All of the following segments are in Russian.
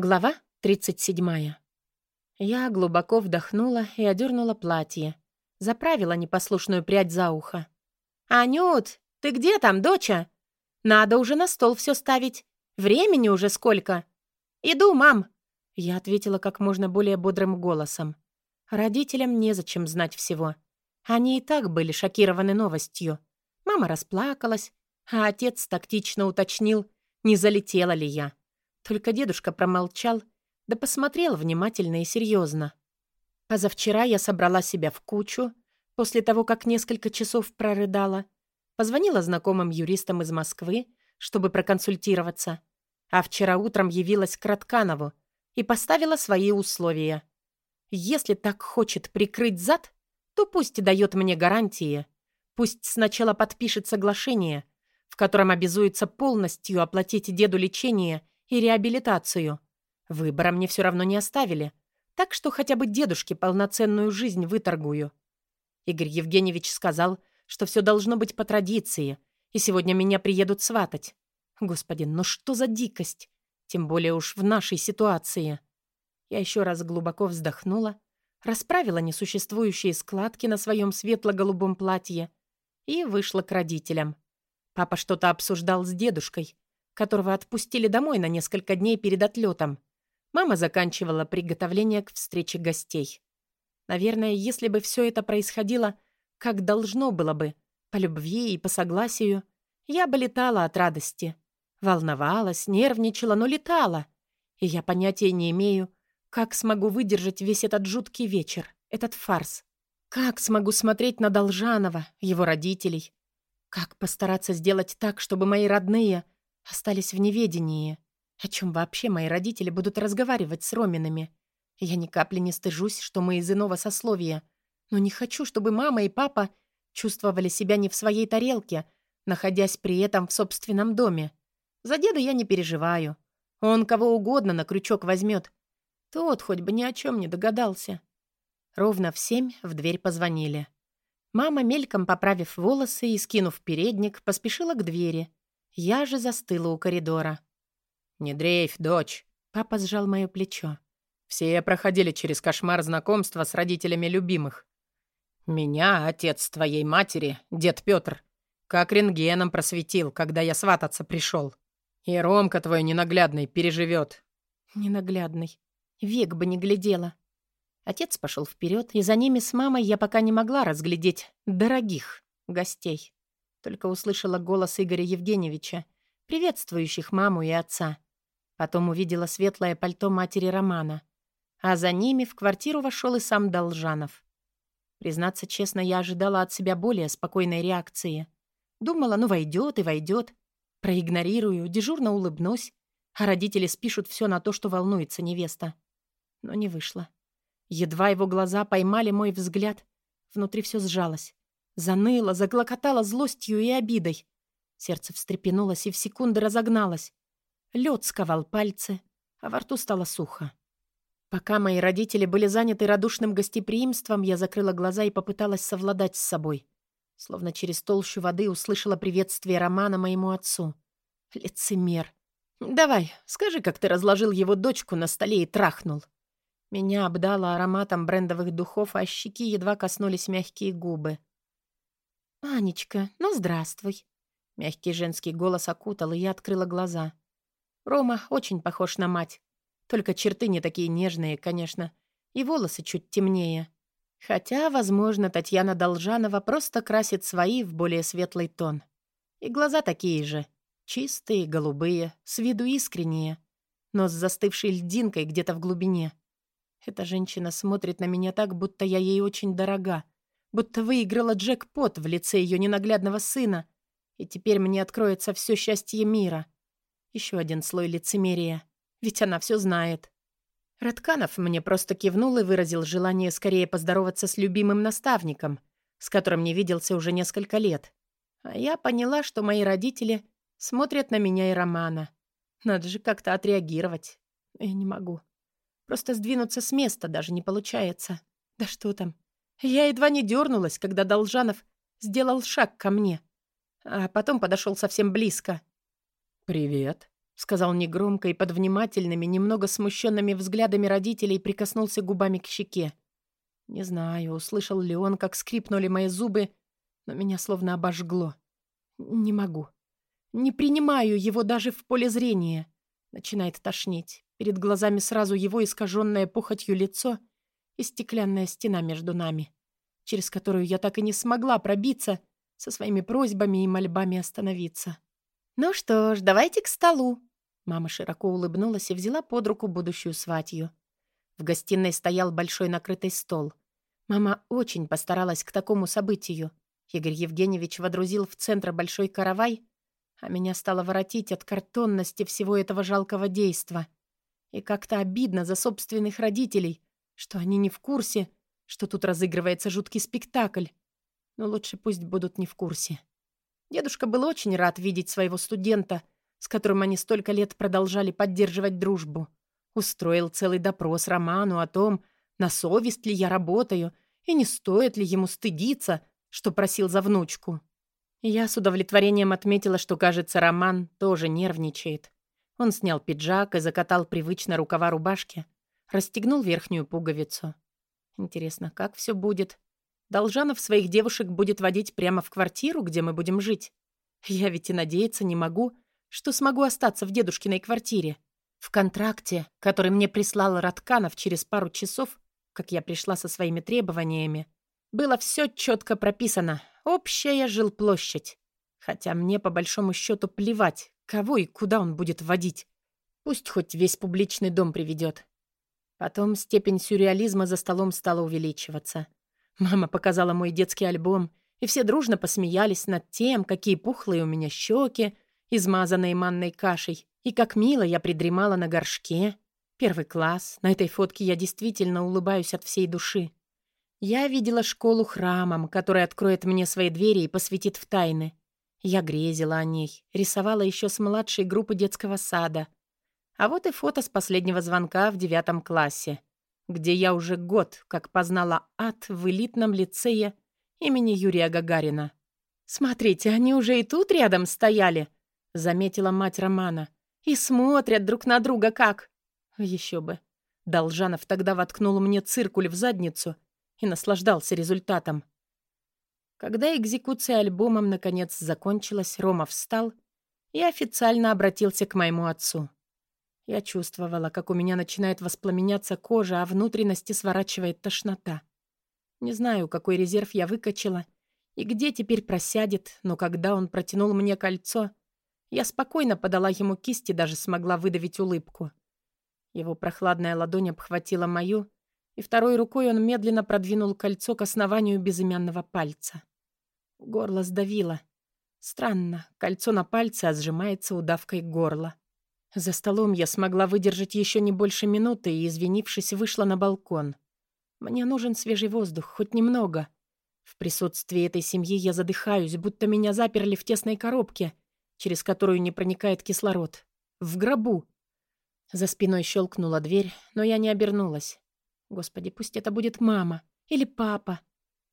Глава 37. Я глубоко вдохнула и одернула платье. Заправила непослушную прядь за ухо. «Анют, ты где там, доча? Надо уже на стол все ставить. Времени уже сколько?» «Иду, мам!» Я ответила как можно более бодрым голосом. Родителям незачем знать всего. Они и так были шокированы новостью. Мама расплакалась, а отец тактично уточнил, не залетела ли я. Только дедушка промолчал, да посмотрел внимательно и серьезно. Позавчера я собрала себя в кучу, после того, как несколько часов прорыдала, позвонила знакомым юристам из Москвы, чтобы проконсультироваться, а вчера утром явилась к Кратканову и поставила свои условия. Если так хочет прикрыть зад, то пусть дает мне гарантии, пусть сначала подпишет соглашение, в котором обязуется полностью оплатить деду лечение и реабилитацию. Выбора мне все равно не оставили, так что хотя бы дедушке полноценную жизнь выторгую. Игорь Евгеньевич сказал, что все должно быть по традиции, и сегодня меня приедут сватать. Господи, ну что за дикость? Тем более уж в нашей ситуации. Я еще раз глубоко вздохнула, расправила несуществующие складки на своем светло-голубом платье и вышла к родителям. Папа что-то обсуждал с дедушкой, которого отпустили домой на несколько дней перед отлетом. Мама заканчивала приготовление к встрече гостей. Наверное, если бы все это происходило, как должно было бы, по любви и по согласию, я бы летала от радости. Волновалась, нервничала, но летала. И я понятия не имею, как смогу выдержать весь этот жуткий вечер, этот фарс. Как смогу смотреть на Должанова, его родителей? Как постараться сделать так, чтобы мои родные — остались в неведении. О чем вообще мои родители будут разговаривать с Роминами? Я ни капли не стыжусь, что мы из иного сословия, но не хочу, чтобы мама и папа чувствовали себя не в своей тарелке, находясь при этом в собственном доме. За деда я не переживаю. Он кого угодно на крючок возьмет. Тот хоть бы ни о чем не догадался. Ровно в семь в дверь позвонили. Мама, мельком поправив волосы и скинув передник, поспешила к двери — я же застыла у коридора. «Не дрейфь, дочь!» Папа сжал мое плечо. «Все проходили через кошмар знакомства с родителями любимых. Меня, отец твоей матери, дед Петр, как рентгеном просветил, когда я свататься пришел. И Ромка твой ненаглядный переживет. Ненаглядный. Век бы не глядела. Отец пошел вперед, и за ними с мамой я пока не могла разглядеть дорогих гостей. Только услышала голос Игоря Евгеньевича, приветствующих маму и отца. Потом увидела светлое пальто матери Романа. А за ними в квартиру вошел и сам Должанов. Признаться честно, я ожидала от себя более спокойной реакции. Думала, ну войдет и войдет. Проигнорирую, дежурно улыбнусь, а родители спишут все на то, что волнуется невеста. Но не вышло. Едва его глаза поймали мой взгляд, внутри все сжалось. Заныло, заглокотало злостью и обидой. Сердце встрепенулось и в секунды разогналось. Лед сковал пальцы, а во рту стало сухо. Пока мои родители были заняты радушным гостеприимством, я закрыла глаза и попыталась совладать с собой. Словно через толщу воды услышала приветствие Романа моему отцу. Лицемер. «Давай, скажи, как ты разложил его дочку на столе и трахнул». Меня обдало ароматом брендовых духов, а щеки едва коснулись мягкие губы. «Анечка, ну здравствуй!» Мягкий женский голос окутал, и я открыла глаза. Рома очень похож на мать. Только черты не такие нежные, конечно, и волосы чуть темнее. Хотя, возможно, Татьяна Должанова просто красит свои в более светлый тон. И глаза такие же. Чистые, голубые, с виду искренние, но с застывшей льдинкой где-то в глубине. Эта женщина смотрит на меня так, будто я ей очень дорога, будто выиграла джекпот в лице ее ненаглядного сына, и теперь мне откроется все счастье мира. Еще один слой лицемерия, ведь она все знает. Радканов мне просто кивнул и выразил желание скорее поздороваться с любимым наставником, с которым не виделся уже несколько лет. А я поняла, что мои родители смотрят на меня и Романа. Надо же как-то отреагировать. Я не могу. Просто сдвинуться с места даже не получается. Да что там. Я едва не дернулась, когда Должанов сделал шаг ко мне, а потом подошел совсем близко. «Привет», — сказал негромко и под внимательными, немного смущенными взглядами родителей прикоснулся губами к щеке. Не знаю, услышал ли он, как скрипнули мои зубы, но меня словно обожгло. Не могу. Не принимаю его даже в поле зрения. Начинает тошнить. Перед глазами сразу его искаженное похотью лицо и стеклянная стена между нами, через которую я так и не смогла пробиться со своими просьбами и мольбами остановиться. «Ну что ж, давайте к столу». Мама широко улыбнулась и взяла под руку будущую сватью. В гостиной стоял большой накрытый стол. Мама очень постаралась к такому событию. Игорь Евгеньевич водрузил в центр большой каравай, а меня стало воротить от картонности всего этого жалкого действа. И как-то обидно за собственных родителей, что они не в курсе, что тут разыгрывается жуткий спектакль. Но лучше пусть будут не в курсе. Дедушка был очень рад видеть своего студента, с которым они столько лет продолжали поддерживать дружбу. Устроил целый допрос Роману о том, на совесть ли я работаю и не стоит ли ему стыдиться, что просил за внучку. Я с удовлетворением отметила, что, кажется, Роман тоже нервничает. Он снял пиджак и закатал привычно рукава рубашки, расстегнул верхнюю пуговицу. Интересно, как все будет? Должанов своих девушек будет водить прямо в квартиру, где мы будем жить. Я ведь и надеяться не могу, что смогу остаться в дедушкиной квартире. В контракте, который мне прислал Ратканов через пару часов, как я пришла со своими требованиями, было все четко прописано. Общая жилплощадь. Хотя мне, по большому счету, плевать, кого и куда он будет водить. Пусть хоть весь публичный дом приведет. Потом степень сюрреализма за столом стала увеличиваться. Мама показала мой детский альбом, и все дружно посмеялись над тем, какие пухлые у меня щеки, измазанные манной кашей, и как мило я придремала на горшке. Первый класс. На этой фотке я действительно улыбаюсь от всей души. Я видела школу храмом, который откроет мне свои двери и посвятит в тайны. Я грезила о ней, рисовала еще с младшей группы детского сада. А вот и фото с последнего звонка в девятом классе, где я уже год как познала ад в элитном лицее имени Юрия Гагарина. «Смотрите, они уже и тут рядом стояли», — заметила мать Романа. «И смотрят друг на друга как...» Еще бы. Должанов тогда воткнул мне циркуль в задницу и наслаждался результатом. Когда экзекуция альбомом наконец закончилась, Рома встал и официально обратился к моему отцу. Я чувствовала, как у меня начинает воспламеняться кожа, а внутренности сворачивает тошнота. Не знаю, какой резерв я выкачала и где теперь просядет, но когда он протянул мне кольцо, я спокойно подала ему кисть и даже смогла выдавить улыбку. Его прохладная ладонь обхватила мою, и второй рукой он медленно продвинул кольцо к основанию безымянного пальца. Горло сдавило. Странно, кольцо на пальце, а сжимается удавкой горла. За столом я смогла выдержать еще не больше минуты и, извинившись, вышла на балкон. Мне нужен свежий воздух, хоть немного. В присутствии этой семьи я задыхаюсь, будто меня заперли в тесной коробке, через которую не проникает кислород. В гробу. За спиной щелкнула дверь, но я не обернулась. Господи, пусть это будет мама или папа.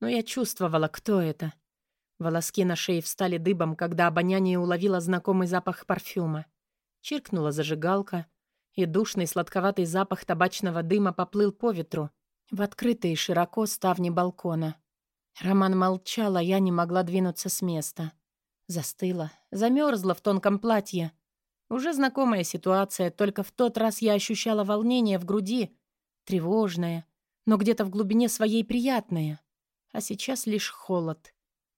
Но я чувствовала, кто это. Волоски на шее встали дыбом, когда обоняние уловило знакомый запах парфюма. Чиркнула зажигалка, и душный сладковатый запах табачного дыма поплыл по ветру в открытые широко ставни балкона. Роман молчал, а я не могла двинуться с места. Застыла, замерзла в тонком платье, уже знакомая ситуация, только в тот раз я ощущала волнение в груди, тревожное, но где-то в глубине своей приятное. А сейчас лишь холод,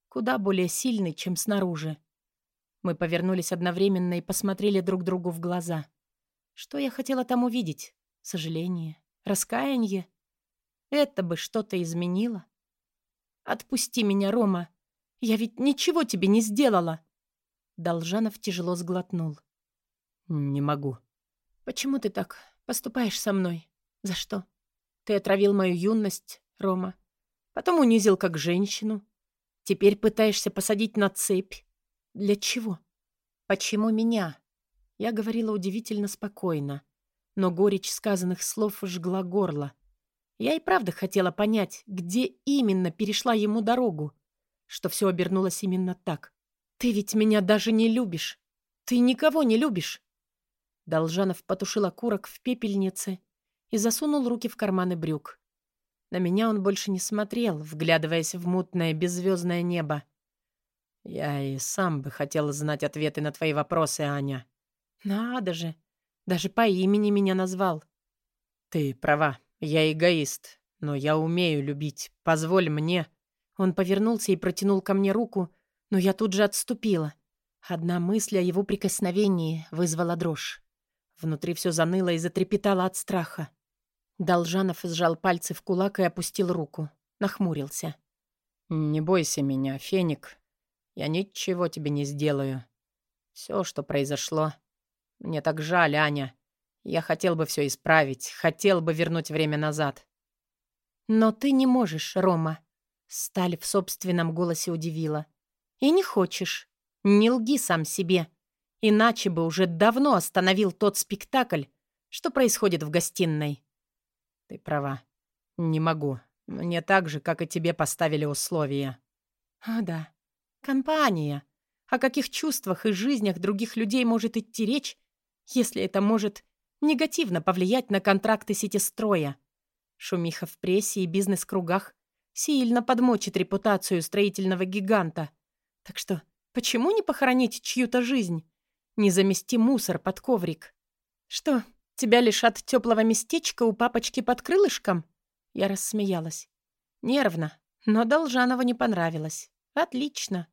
куда более сильный, чем снаружи. Мы повернулись одновременно и посмотрели друг другу в глаза. Что я хотела там увидеть? Сожаление? Раскаяние? Это бы что-то изменило? «Отпусти меня, Рома! Я ведь ничего тебе не сделала!» Должанов тяжело сглотнул. «Не могу». «Почему ты так поступаешь со мной? За что? Ты отравил мою юность, Рома. Потом унизил как женщину. Теперь пытаешься посадить на цепь. Для чего? Почему меня?» Я говорила удивительно спокойно, но горечь сказанных слов жгла горло. Я и правда хотела понять, где именно перешла ему дорогу, что все обернулось именно так. «Ты ведь меня даже не любишь. Ты никого не любишь. Должанов потушил окурок в пепельнице и засунул руки в карманы брюк. На меня он больше не смотрел, вглядываясь в мутное беззвездное небо. «Я и сам бы хотел знать ответы на твои вопросы, Аня». «Надо же! Даже по имени меня назвал». «Ты права, я эгоист, но я умею любить. Позволь мне». Он повернулся и протянул ко мне руку, но я тут же отступила. Одна мысль о его прикосновении вызвала дрожь. Внутри все заныло и затрепетало от страха. Должанов сжал пальцы в кулак и опустил руку. Нахмурился. «Не бойся меня, Феник. Я ничего тебе не сделаю. Все, что произошло... Мне так жаль, Аня. Я хотел бы все исправить, хотел бы вернуть время назад». «Но ты не можешь, Рома», — Сталь в собственном голосе удивила. «И не хочешь. Не лги сам себе. Иначе бы уже давно остановил тот спектакль, что происходит в гостиной. Ты права. Не могу. Мне так же, как и тебе, поставили условия. А, да. Компания. О каких чувствах и жизнях других людей может идти речь, если это может негативно повлиять на контракты сетестроя? Шумиха в прессе и бизнес-кругах сильно подмочит репутацию строительного гиганта. Так что почему не похоронить чью-то жизнь? Не замести мусор под коврик. Что, тебя лишат теплого местечка у папочки под крылышком? Я рассмеялась. Нервно, но Должанову не понравилось. Отлично.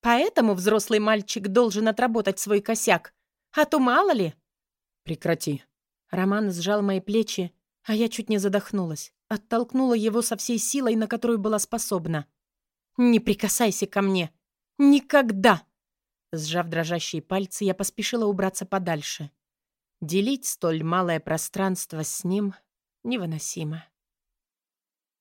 Поэтому взрослый мальчик должен отработать свой косяк. А то мало ли. Прекрати. Роман сжал мои плечи, а я чуть не задохнулась. Оттолкнула его со всей силой, на которую была способна. «Не прикасайся ко мне! Никогда!» Сжав дрожащие пальцы, я поспешила убраться подальше. Делить столь малое пространство с ним невыносимо.